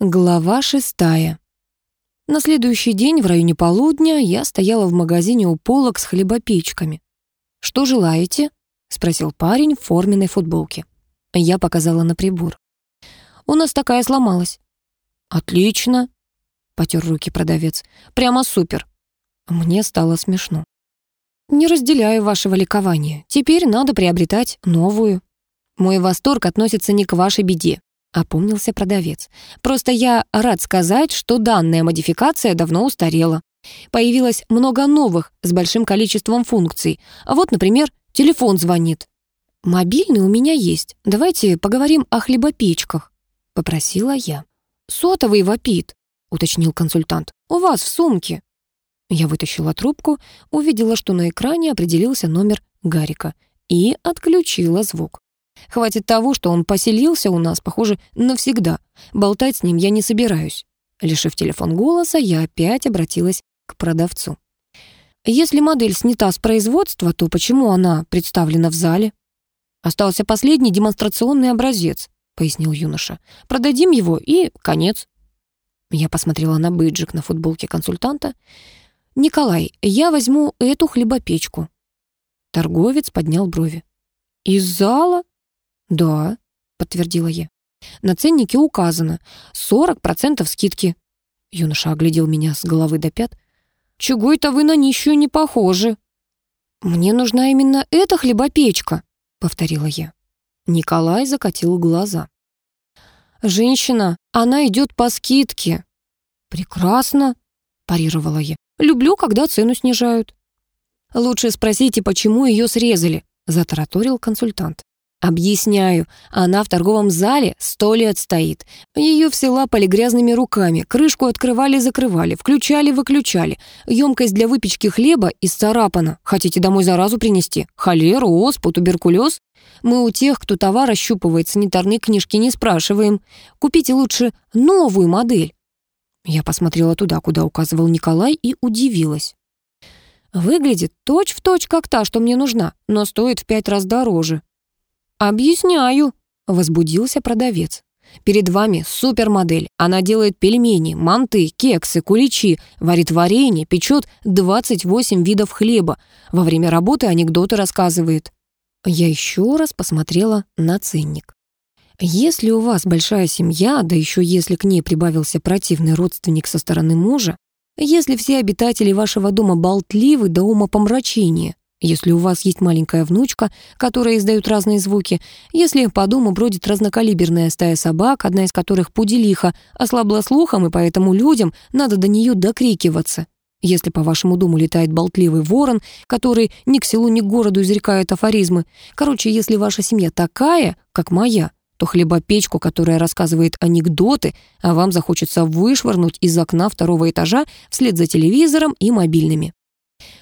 Глава шестая. На следующий день в районе полудня я стояла в магазине у полок с хлебопечками. «Что желаете?» — спросил парень в форменной футболке. Я показала на прибор. «У нас такая сломалась». «Отлично», — потер руки продавец. «Прямо супер». Мне стало смешно. «Не разделяю вашего ликования. Теперь надо приобретать новую. Мой восторг относится не к вашей беде. — опомнился продавец. «Просто я рад сказать, что данная модификация давно устарела. Появилось много новых с большим количеством функций. Вот, например, телефон звонит. «Мобильный у меня есть. Давайте поговорим о хлебопечках», — попросила я. «Сотовый вопит», — уточнил консультант. «У вас в сумке». Я вытащила трубку, увидела, что на экране определился номер Гарика и отключила звук. Хватит того, что он поселился у нас, похоже, навсегда. Болтать с ним я не собираюсь. Лишив телефон голоса, я опять обратилась к продавцу. Если модель снята с производства, то почему она представлена в зале? Остался последний демонстрационный образец, пояснил юноша. Продадим его и конец. Я посмотрела на бейджик на футболке консультанта. «Николай, я возьму эту хлебопечку». Торговец поднял брови. «Из зала?» «Да», — подтвердила я. «На ценнике указано 40% скидки». Юноша оглядел меня с головы до пят. «Чего это вы на нищую не похожи?» «Мне нужна именно эта хлебопечка», — повторила я. Николай закатил глаза. «Женщина, она идет по скидке». «Прекрасно», — парировала я. «Люблю, когда цену снижают». «Лучше спросите, почему ее срезали», — затараторил консультант. Объясняю, она в торговом зале сто лет стоит. Ее все лапали грязными руками, крышку открывали-закрывали, включали-выключали. Емкость для выпечки хлеба исцарапана. Хотите домой заразу принести? Холеру, оспу, туберкулез? Мы у тех, кто товар ощупывает, санитарные книжки не спрашиваем. Купите лучше новую модель. Я посмотрела туда, куда указывал Николай, и удивилась. Выглядит точь-в-точь, точь, как та, что мне нужна, но стоит в пять раз дороже. «Объясняю», — возбудился продавец. «Перед вами супермодель. Она делает пельмени, манты, кексы, куличи, варит варенье, печет 28 видов хлеба. Во время работы анекдоты рассказывает». Я еще раз посмотрела на ценник. Если у вас большая семья, да еще если к ней прибавился противный родственник со стороны мужа, если все обитатели вашего дома болтливы до ума помрачения, если у вас есть маленькая внучка, которая издает разные звуки, если по дому бродит разнокалиберная стая собак, одна из которых пуделиха, ослабла слухом, и поэтому людям надо до нее докрикиваться. Если по вашему дому летает болтливый ворон, который ни к селу, ни к городу изрекает афоризмы. Короче, если ваша семья такая, как моя, то хлебопечку, которая рассказывает анекдоты, а вам захочется вышвырнуть из окна второго этажа вслед за телевизором и мобильными.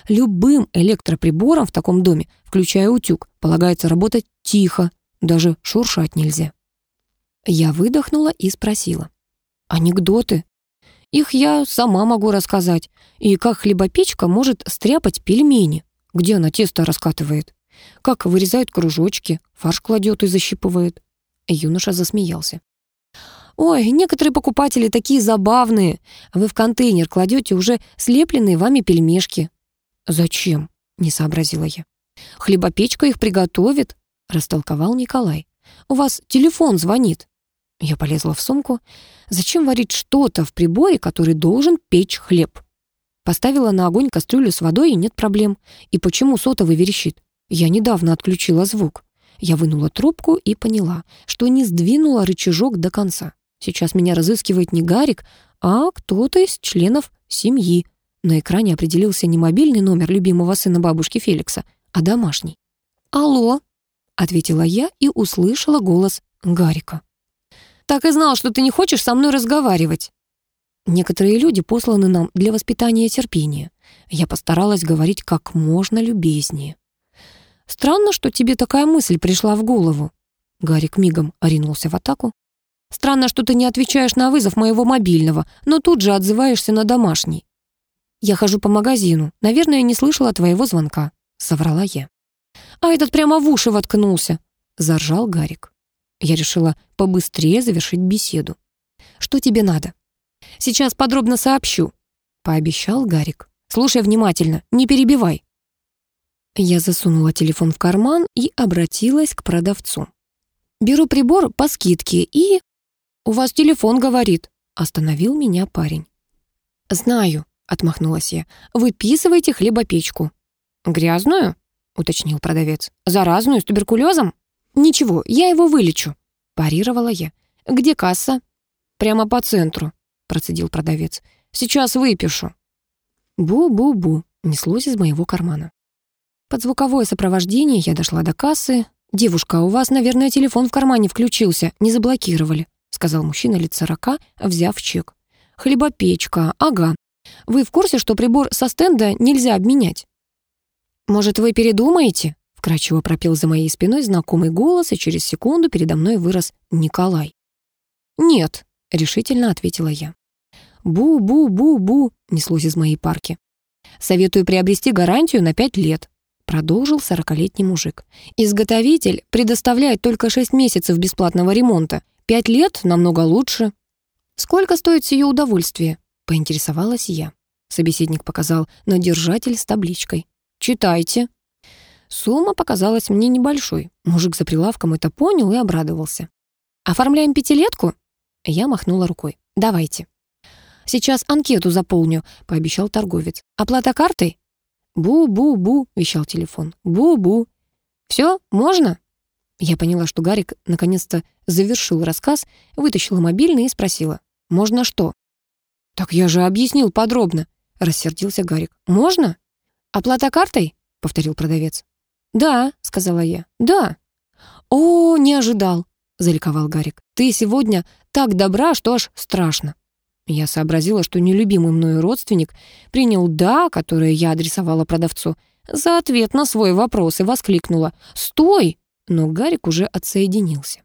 Любым электроприбором в таком доме, включая утюг, полагается работать тихо, даже шуршать нельзя. Я выдохнула и спросила. «Анекдоты? Их я сама могу рассказать. И как хлебопечка может стряпать пельмени? Где она тесто раскатывает? Как вырезает кружочки, фарш кладет и защипывает?» Юноша засмеялся. «Ой, некоторые покупатели такие забавные. Вы в контейнер кладете уже слепленные вами пельмешки, «Зачем?» — не сообразила я. «Хлебопечка их приготовит», — растолковал Николай. «У вас телефон звонит». Я полезла в сумку. «Зачем варить что-то в приборе, который должен печь хлеб?» Поставила на огонь кастрюлю с водой, и нет проблем. И почему сотовый верещит? Я недавно отключила звук. Я вынула трубку и поняла, что не сдвинула рычажок до конца. Сейчас меня разыскивает не Гарик, а кто-то из членов семьи. На экране определился не мобильный номер любимого сына бабушки Феликса, а домашний. «Алло», — ответила я и услышала голос Гарика. «Так и знал, что ты не хочешь со мной разговаривать». Некоторые люди посланы нам для воспитания терпения. Я постаралась говорить как можно любезнее. «Странно, что тебе такая мысль пришла в голову». Гарик мигом оринулся в атаку. «Странно, что ты не отвечаешь на вызов моего мобильного, но тут же отзываешься на домашний. «Я хожу по магазину. Наверное, не слышала твоего звонка», — соврала я. «А этот прямо в уши воткнулся», — заржал Гарик. Я решила побыстрее завершить беседу. Что тебе надо?» «Сейчас подробно сообщу», — пообещал Гарик. «Слушай внимательно, не перебивай». Я засунула телефон в карман и обратилась к продавцу. «Беру прибор по скидке и...» «У вас телефон говорит», — остановил меня парень. «Знаю», — отмахнулась я. «Выписывайте хлебопечку». «Грязную?» — уточнил продавец. «Заразную, с туберкулезом?» «Ничего, я его вылечу», — парировала я. «Где касса?» «Прямо по центру», — процедил продавец. «Сейчас выпишу». «Бу-бу-бу», — неслось из моего кармана. Под звуковое сопровождение я дошла до кассы. «Девушка, у вас, наверное, телефон в кармане включился, не заблокировали», — сказал мужчина лет сорока, взяв чек. «Хлебопечка, ага. Вы в курсе, что прибор со стенда нельзя обменять?» «Может, вы передумаете?» — вкрадчиво пропел за моей спиной знакомый голос, и через секунду передо мной вырос Николай. «Нет», — решительно ответила я. «Бу-бу-бу-бу», — неслось из моей парки. «Советую приобрести гарантию на пять лет», — продолжил сорокалетний мужик. «Изготовитель предоставляет только шесть месяцев бесплатного ремонта. Пять лет намного лучше». «Сколько стоит сие удовольствие?» — поинтересовалась я. Собеседник показал на держатель с табличкой. «Читайте». Сумма показалась мне небольшой. Мужик за прилавком это понял и обрадовался. «Оформляем пятилетку?» Я махнула рукой. «Давайте». «Сейчас анкету заполню», — пообещал торговец. «Оплата картой?» «Бу-бу-бу», — вещал телефон. «Бу-бу». «Все, можно?» Я поняла, что Гарик наконец-то завершил рассказ, вытащила мобильный и спросила. «Можно что?» «Так я же объяснил подробно», — рассердился Гарик. «Можно?» «Оплата картой?» — повторил продавец. «Да», — сказала я. «Да». «О, не ожидал», — заликовал Гарик. «Ты сегодня так добра, что аж страшно». Я сообразила, что нелюбимый мною родственник принял «да», которое я адресовала продавцу, за ответ на свой вопрос и воскликнула «Стой!», но Гарик уже отсоединился.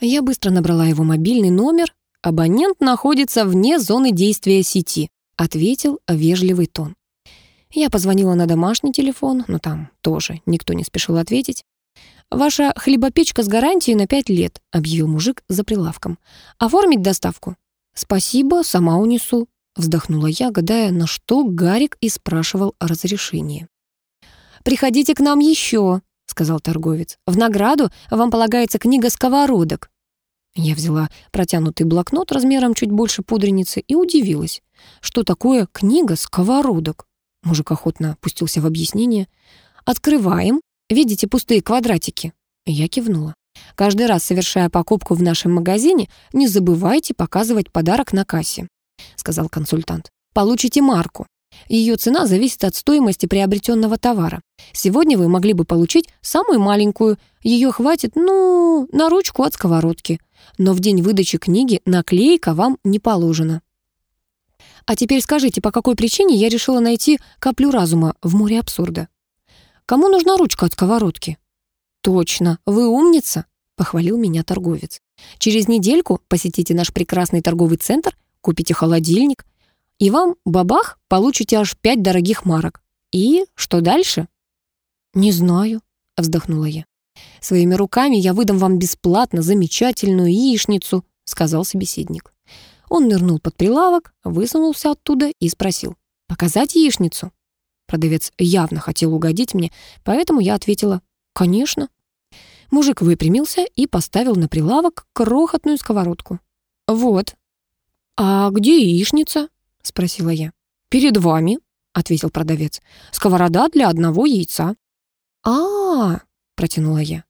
Я быстро набрала его мобильный номер. «Абонент находится вне зоны действия сети», — ответил вежливый тон. Я позвонила на домашний телефон, но там тоже никто не спешил ответить. «Ваша хлебопечка с гарантией на пять лет», — объявил мужик за прилавком. «Оформить доставку?» «Спасибо, сама унесу», — вздохнула я, гадая, на что Гарик и спрашивал о разрешении. «Приходите к нам еще», — сказал торговец. «В награду вам полагается книга сковородок». Я взяла протянутый блокнот размером чуть больше пудреницы и удивилась, что такое книга сковородок. Мужик охотно пустился в объяснение. «Открываем. Видите пустые квадратики?» Я кивнула. «Каждый раз, совершая покупку в нашем магазине, не забывайте показывать подарок на кассе», сказал консультант. «Получите марку. Ее цена зависит от стоимости приобретенного товара. Сегодня вы могли бы получить самую маленькую. Ее хватит, ну, на ручку от сковородки. Но в день выдачи книги наклейка вам не положена. А теперь скажите, по какой причине я решила найти каплю разума в море абсурда? Кому нужна ручка от сковородки? Точно, вы умница, похвалил меня торговец. Через недельку посетите наш прекрасный торговый центр, купите холодильник, и вам, бабах, получите аж пять дорогих марок. И что дальше? Не знаю, вздохнула я. Своими руками я выдам вам бесплатно замечательную яичницу, сказал собеседник. Он нырнул под прилавок, высунулся оттуда и спросил. «Показать яичницу?» Продавец явно хотел угодить мне, поэтому я ответила «Конечно». Мужик выпрямился и поставил на прилавок крохотную сковородку. «Вот». «А где яичница?» — спросила я. «Перед вами», — ответил продавец. «Сковорода для одного яйца». «А-а-а», протянула я.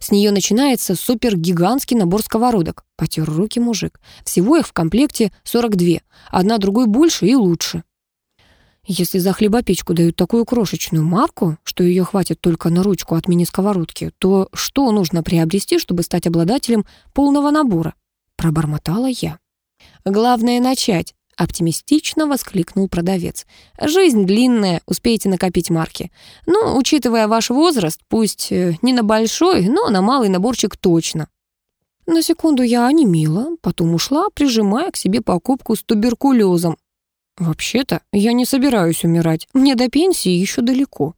С нее начинается супергигантский набор сковородок. Потер руки мужик. Всего их в комплекте 42. Одна другой больше и лучше. Если за хлебопечку дают такую крошечную марку, что ее хватит только на ручку от мини-сковородки, то что нужно приобрести, чтобы стать обладателем полного набора? Пробормотала я. Главное начать, Оптимистично воскликнул продавец. «Жизнь длинная, успеете накопить марки. Ну, учитывая ваш возраст, пусть э, не на большой, но на малый наборчик точно». На секунду я онемела, потом ушла, прижимая к себе покупку с туберкулезом. «Вообще-то я не собираюсь умирать, мне до пенсии еще далеко».